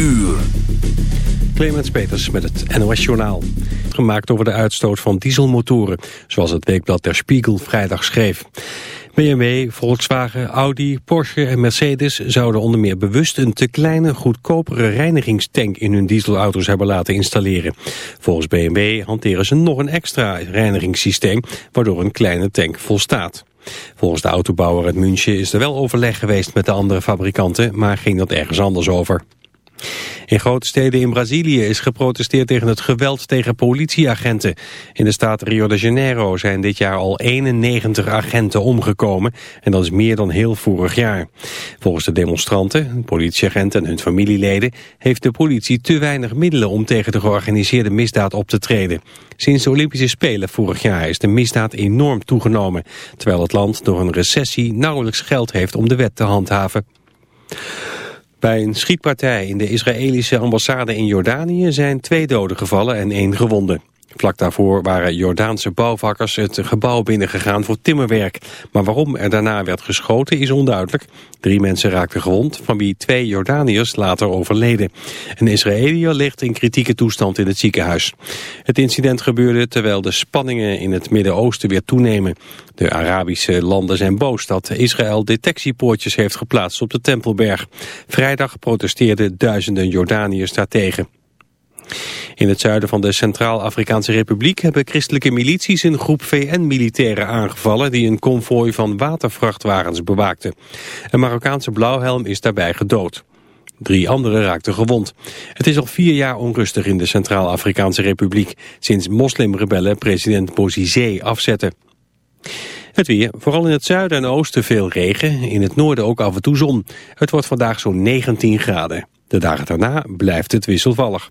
uur. Clemens Peters met het NOS Journaal. Gemaakt over de uitstoot van dieselmotoren, zoals het weekblad Der Spiegel vrijdag schreef. BMW, Volkswagen, Audi, Porsche en Mercedes zouden onder meer bewust een te kleine, goedkopere reinigingstank in hun dieselauto's hebben laten installeren. Volgens BMW hanteren ze nog een extra reinigingssysteem, waardoor een kleine tank volstaat. Volgens de autobouwer uit München is er wel overleg geweest met de andere fabrikanten, maar ging dat ergens anders over. In grote steden in Brazilië is geprotesteerd tegen het geweld tegen politieagenten. In de staat Rio de Janeiro zijn dit jaar al 91 agenten omgekomen en dat is meer dan heel vorig jaar. Volgens de demonstranten, politieagenten en hun familieleden heeft de politie te weinig middelen om tegen de georganiseerde misdaad op te treden. Sinds de Olympische Spelen vorig jaar is de misdaad enorm toegenomen, terwijl het land door een recessie nauwelijks geld heeft om de wet te handhaven. Bij een schietpartij in de Israëlische ambassade in Jordanië zijn twee doden gevallen en één gewonde. Vlak daarvoor waren Jordaanse bouwvakkers het gebouw binnengegaan voor timmerwerk. Maar waarom er daarna werd geschoten is onduidelijk. Drie mensen raakten gewond, van wie twee Jordaniërs later overleden. Een Israëliër ligt in kritieke toestand in het ziekenhuis. Het incident gebeurde terwijl de spanningen in het Midden-Oosten weer toenemen. De Arabische landen zijn boos dat Israël detectiepoortjes heeft geplaatst op de Tempelberg. Vrijdag protesteerden duizenden Jordaniërs daartegen. In het zuiden van de Centraal-Afrikaanse Republiek hebben christelijke milities een groep VN-militairen aangevallen die een konvooi van watervrachtwagens bewaakten. Een Marokkaanse blauwhelm is daarbij gedood. Drie anderen raakten gewond. Het is al vier jaar onrustig in de Centraal-Afrikaanse Republiek... sinds moslimrebellen president Bozizé afzetten. Het weer, vooral in het zuiden en oosten veel regen, in het noorden ook af en toe zon. Het wordt vandaag zo'n 19 graden. De dagen daarna blijft het wisselvallig.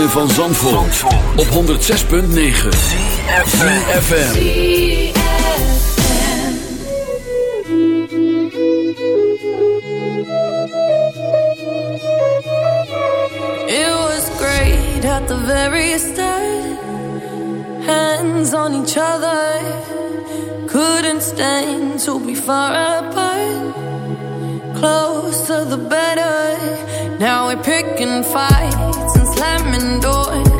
Van Zandvoort, op 106.9 CFFM It was great at the very start. Hands on each other. Couldn't stand to be far apart. Closer the better. Now we're picking fights slamming doors,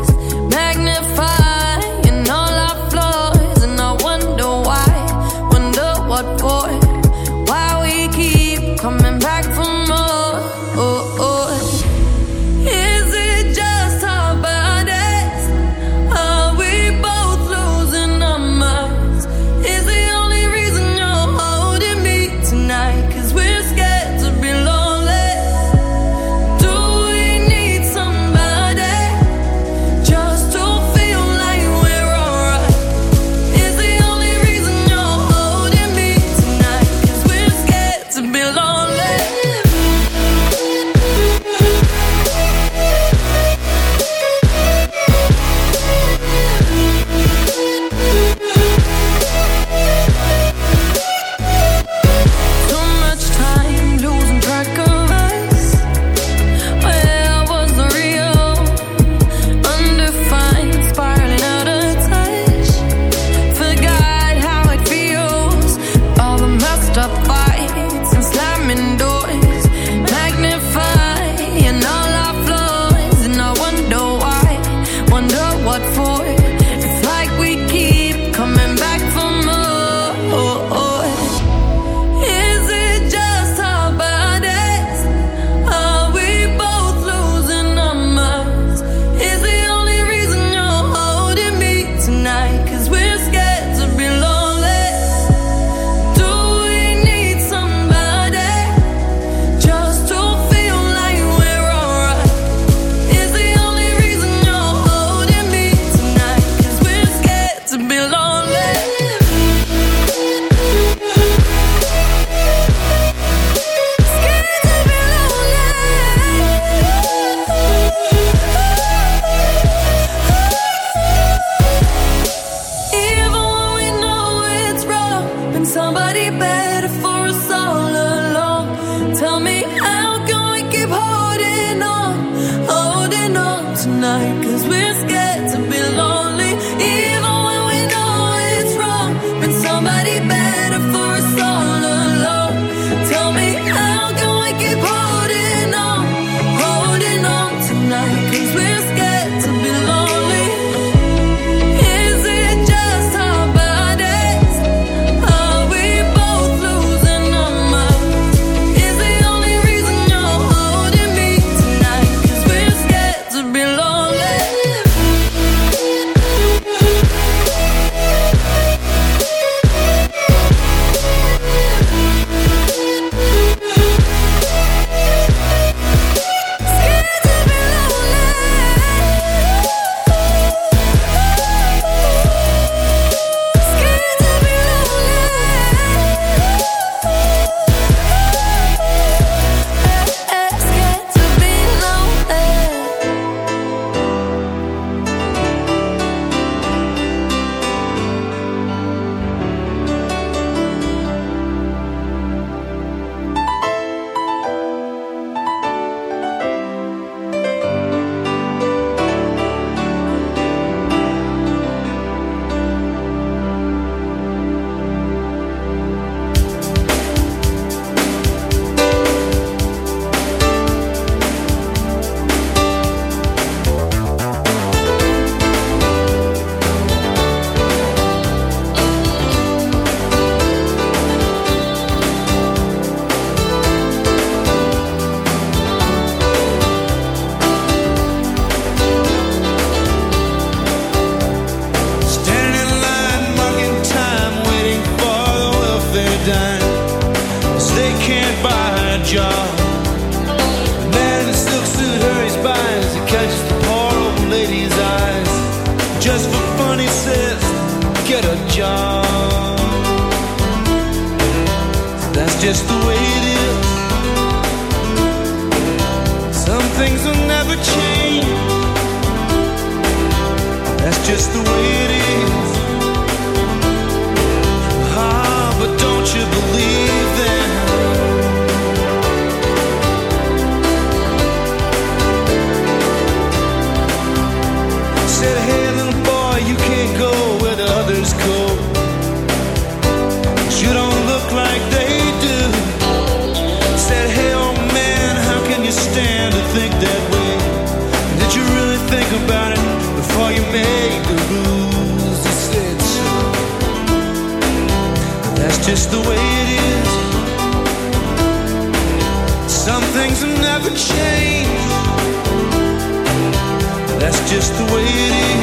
just the way it is.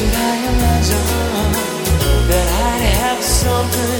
Should I imagine that I'd have something?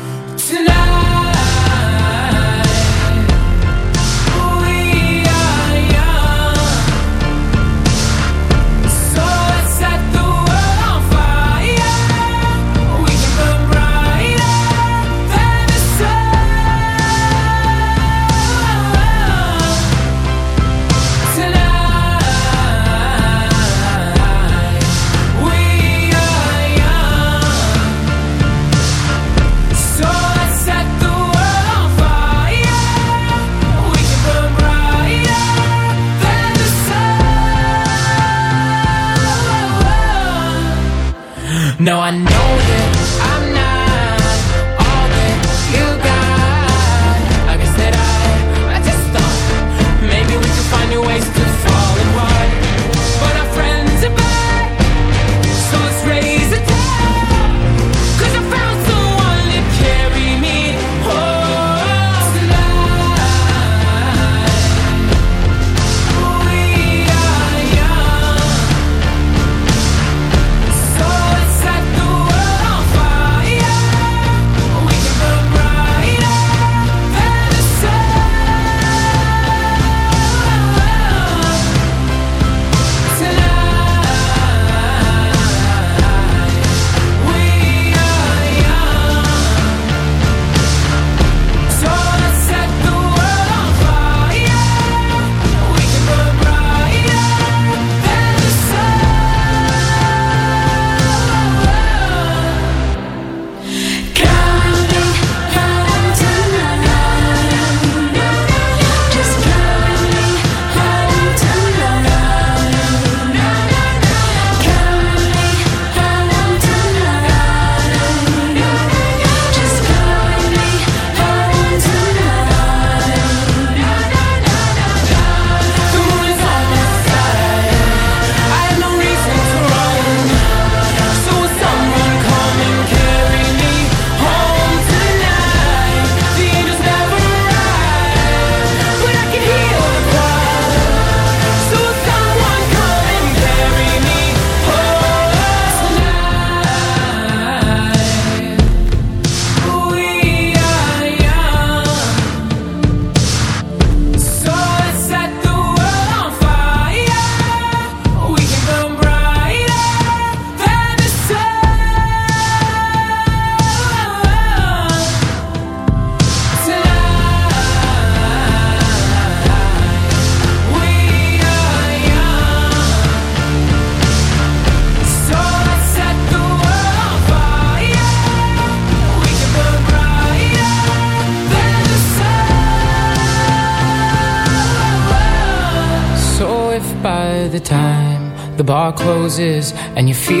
roses and you feel